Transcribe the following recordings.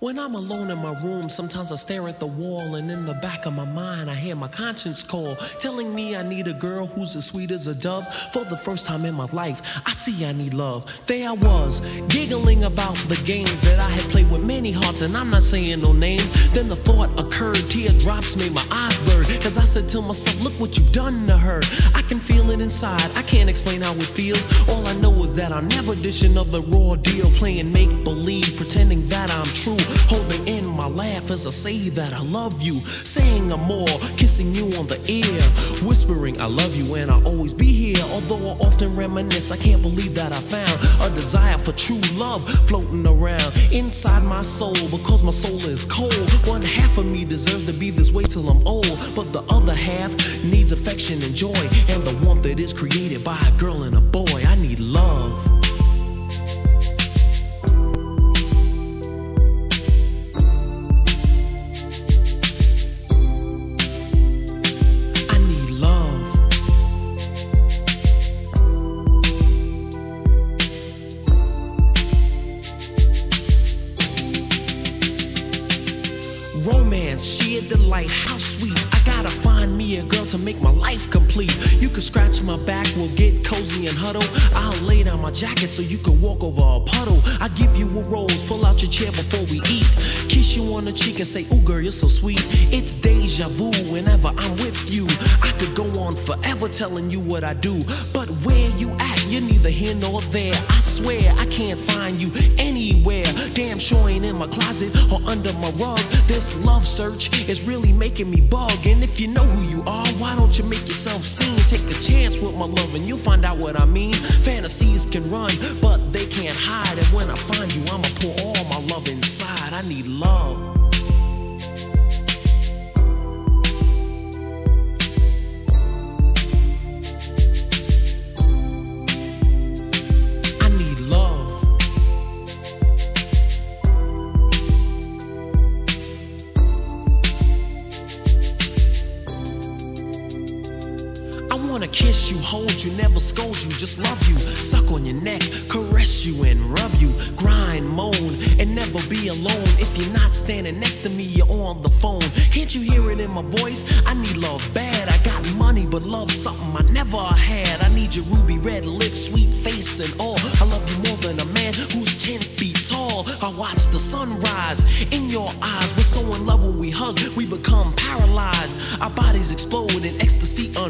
When I'm alone in my room, sometimes I stare at the wall, and in the back of my mind, I hear my conscience call, telling me I need a girl who's as sweet as a dove. For the first time in my life, I see I need love. There I was, giggling about the games that I had played with many hearts, and I'm not saying no names. Then the thought occurred, teardrops made my eyes burn, cause I said to myself, Look what you've done to her. I can feel it inside, I can't explain how it feels. All I know is that I'm never dishing of the raw deal, playing make believe, pretending that I'm true. In as I say that I love you. Saying I'm more, kissing you on the ear. Whispering I love you and I'll always be here. Although I often reminisce, I can't believe that I found a desire for true love floating around inside my soul. Because my soul is cold. One half of me deserves to be this way till I'm old. But the other half needs affection and joy. And the warmth that is created by a girl and a boy. I need love. Sheer delight, how sweet. I gotta find me a girl to make my life complete. You can scratch my back, we'll get cozy and huddle. I'll lay down my jacket so you can walk over a puddle. I give you a rose, pull out your chair before we eat. Kiss you on the cheek and say, Ooh, girl, you're so sweet. It's deja vu whenever I'm with you. I could go on forever telling you what I do. But where you at, you're neither here nor there. I swear I can't find you anywhere. Damn sure ain't in my closet or under my rug. This love search is really making me bug. And if you know who you are, why don't you make yourself seen? Take a chance with my love and you'll find out what I mean. Fantasies can run, but they can't hide. And when I find you, I'ma pour all my love inside. I need love. Wanna kiss you, hold you, never scold you, just love you. Suck on your neck, caress you and rub you. Grind, moan, and never be alone. If you're not standing next to me, you're on the phone. Can't you hear it in my voice? I need love bad. I got money, but love something I never had. I need your ruby red lips, sweet face, and all. I love you more than a man who's 10 feet tall. I watch the sunrise in your eyes. We're so in love when we hug, we become paralyzed. Our bodies explode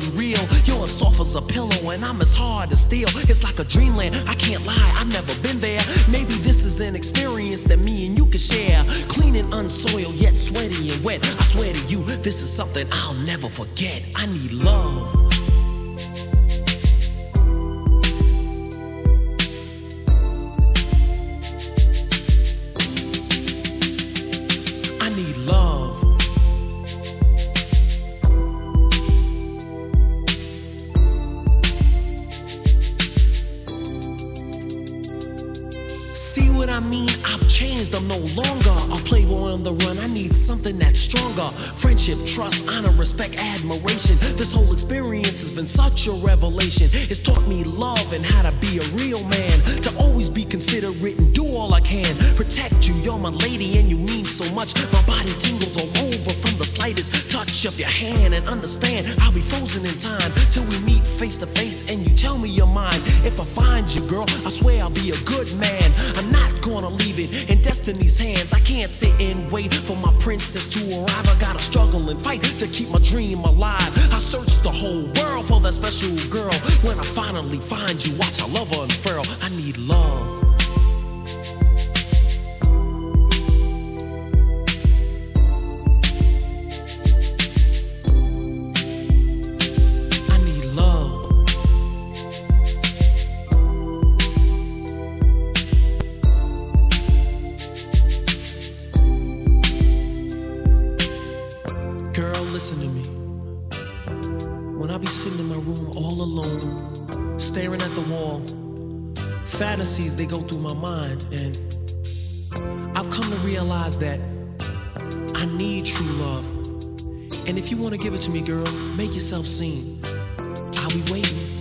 unreal. You're as soft as a pillow, and I'm as hard as steel. It's like a dreamland. I can't lie, I've never been there. Maybe this is an experience that me and you can share. Clean and unsoiled, yet sweaty and wet. I swear to you, this is something I'll never forget. I need love. I mean? I've changed, I'm no longer a playboy on the run. I need something that's stronger. Friendship, trust, honor, respect, admiration. This whole experience has been such a revelation. It's taught me love and how to be a real man. To always be considerate and do all I can. Protect you, you're my lady and you mean so much. My body tingles all over from the slightest touch of your hand. And understand, I'll be frozen in time till we meet face to face and you tell me your mind. If I find you, girl, I swear I'll be a good man. I'm not gonna leave it in destiny's hands. I can't sit and wait for my princess to arrive. I gotta struggle and fight to keep my dream alive. I search the whole world for that special girl. When I finally find you, watch our love unfurl. I need love. Listen to me. When I be sitting in my room all alone, staring at the wall, fantasies they go through my mind, and I've come to realize that I need true love. And if you want to give it to me, girl, make yourself seen. I'll be waiting.